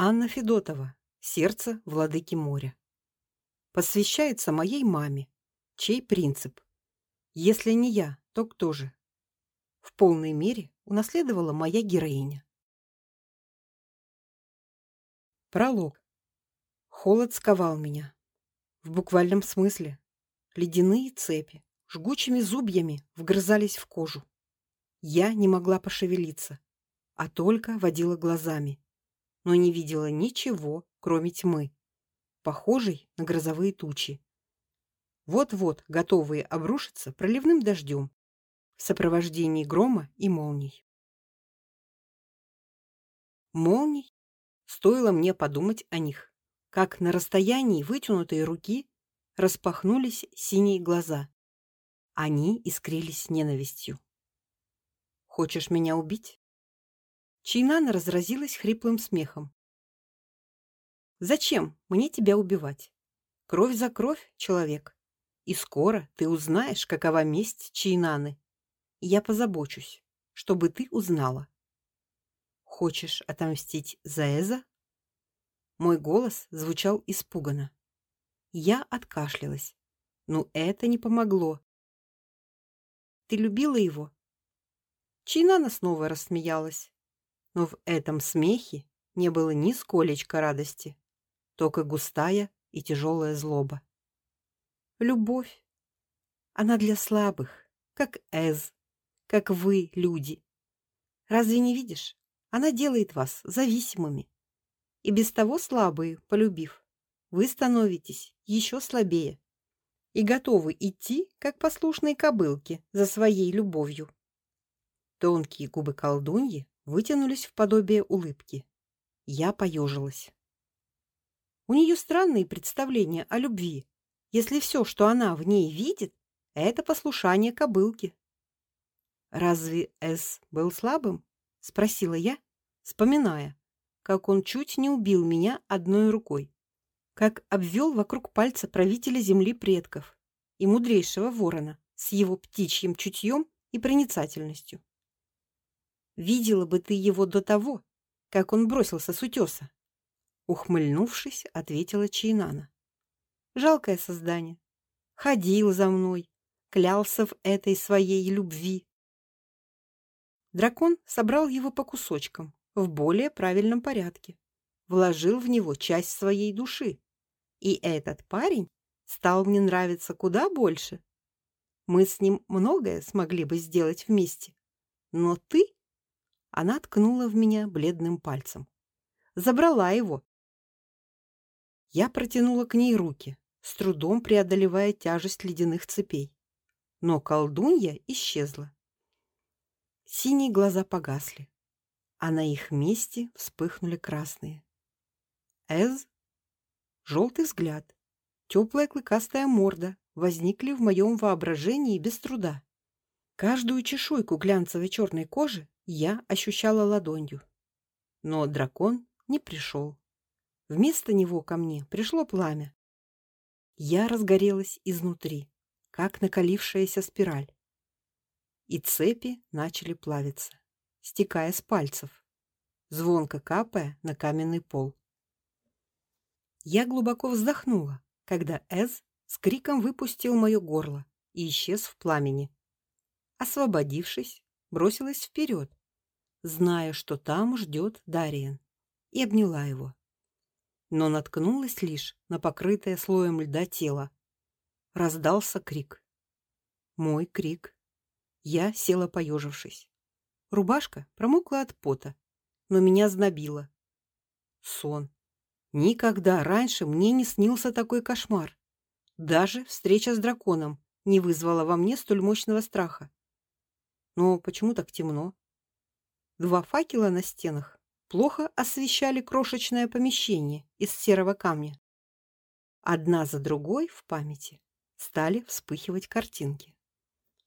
Анна Федотова. Сердце владыки моря. Посвящается моей маме, чей принцип: если не я, то кто же? В полной мере унаследовала моя героиня. Пролог. Холод сковал меня. В буквальном смысле. Ледяные цепи жгучими зубьями вгрызались в кожу. Я не могла пошевелиться, а только водила глазами, но не видела ничего, кроме тьмы, похожей на грозовые тучи. Вот-вот готовые обрушиться проливным дождем в сопровождении грома и молний. Молний стоило мне подумать о них, как на расстоянии вытянутой руки распахнулись синие глаза. Они искрились ненавистью. Хочешь меня убить? Чинана разразилась хриплым смехом. Зачем мне тебя убивать? Кровь за кровь, человек. И скоро ты узнаешь, какова месть Чинаны. Я позабочусь, чтобы ты узнала. Хочешь отомстить за Эза? Мой голос звучал испуганно. Я откашлялась. Но это не помогло. Ты любила его? Чинана снова рассмеялась, но в этом смехе не было ни сколечка радости, только густая и тяжелая злоба. Любовь. Она для слабых, как Эз, как вы, люди. Разве не видишь? Она делает вас зависимыми. И без того слабые, полюбив, вы становитесь еще слабее и готовы идти, как послушные кобылки, за своей любовью. Тонкие губы колдуньи вытянулись в подобие улыбки. Я поежилась. У нее странные представления о любви, если все, что она в ней видит, это послушание кобылки. Разве С был слабым? спросила я, вспоминая, как он чуть не убил меня одной рукой, как обвел вокруг пальца правителя земли предков и мудрейшего ворона с его птичьим чутьем и проницательностью. Видела бы ты его до того, как он бросился с утеса. Ухмыльнувшись, ответила Чайнана. Жалкое создание. Ходил за мной, клялся в этой своей любви. Дракон собрал его по кусочкам в более правильном порядке, вложил в него часть своей души. И этот парень стал мне нравиться куда больше. Мы с ним многое смогли бы сделать вместе. Но ты она ткнула в меня бледным пальцем. Забрала его. Я протянула к ней руки, с трудом преодолевая тяжесть ледяных цепей. Но колдунья исчезла. Синие глаза погасли, а на их месте вспыхнули красные. Эз, желтый взгляд, теплая клыкастая морда возникли в моем воображении без труда. Каждую чешуйку глянцевой черной кожи я ощущала ладонью. Но дракон не пришел. Вместо него ко мне пришло пламя. Я разгорелась изнутри, как накалившаяся спираль. И цепи начали плавиться, стекая с пальцев, звонко капая на каменный пол. Я глубоко вздохнула, когда Эз с криком выпустил мое горло и исчез в пламени. Освободившись, бросилась вперед, зная, что там ждет Дариен, и обняла его. Но наткнулась лишь на покрытое слоем льда тело. Раздался крик. Мой крик. Я села поежившись. Рубашка промокла от пота, но меня знобило. Сон. Никогда раньше мне не снился такой кошмар. Даже встреча с драконом не вызвала во мне столь мощного страха. Но почему так темно? Два факела на стенах плохо освещали крошечное помещение из серого камня. Одна за другой в памяти стали вспыхивать картинки.